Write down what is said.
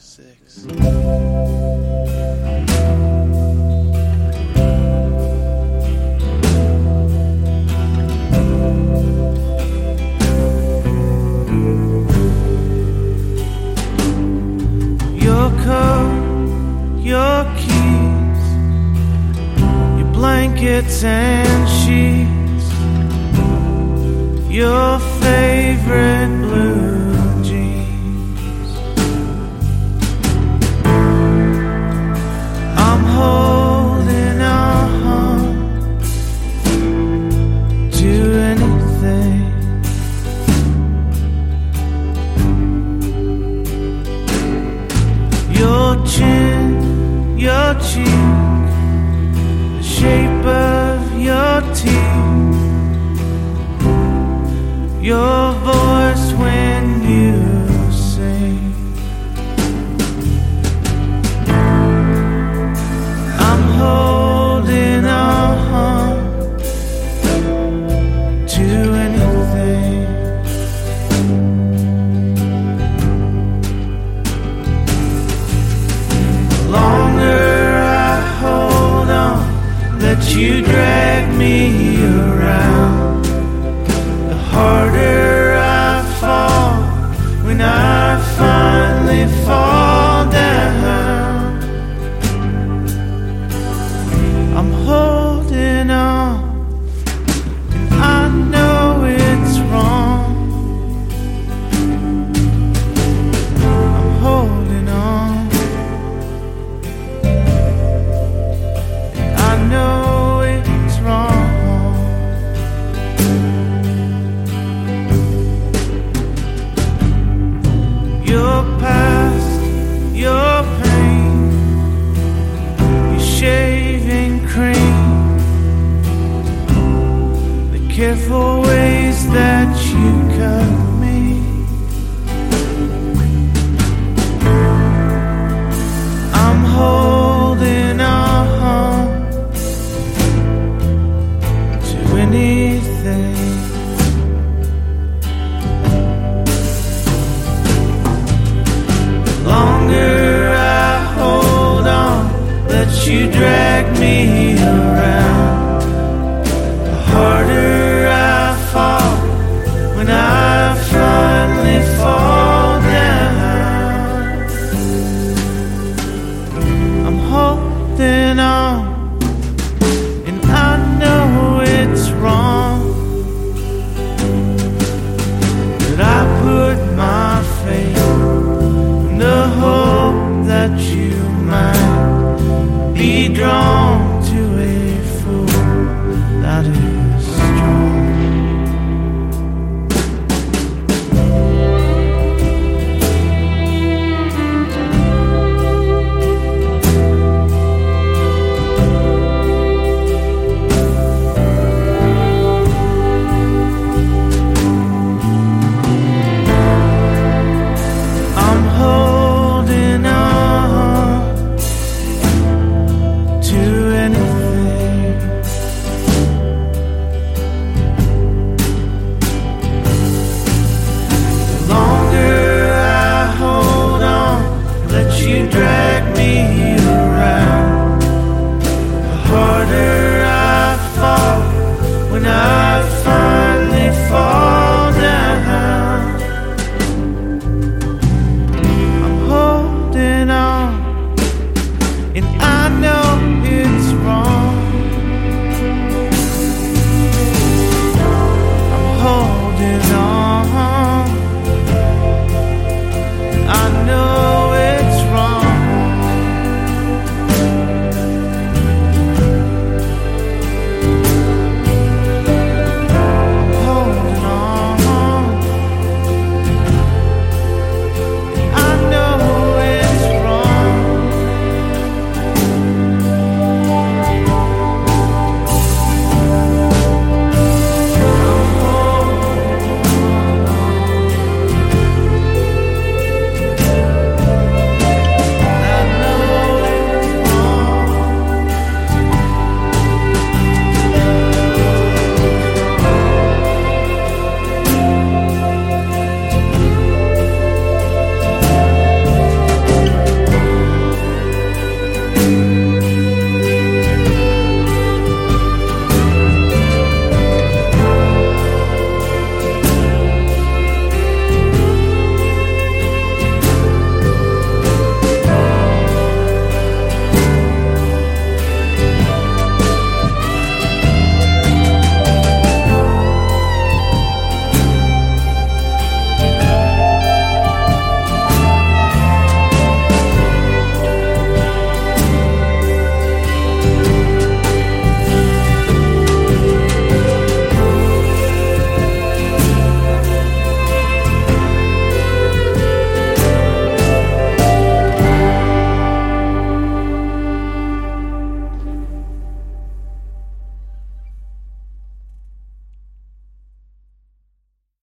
six. Your coat, your keys, your blankets and sheets, your favorite blue Your chin, your chin, the shape of your teeth, your. you drag me around, the harder I fall when I finally fall.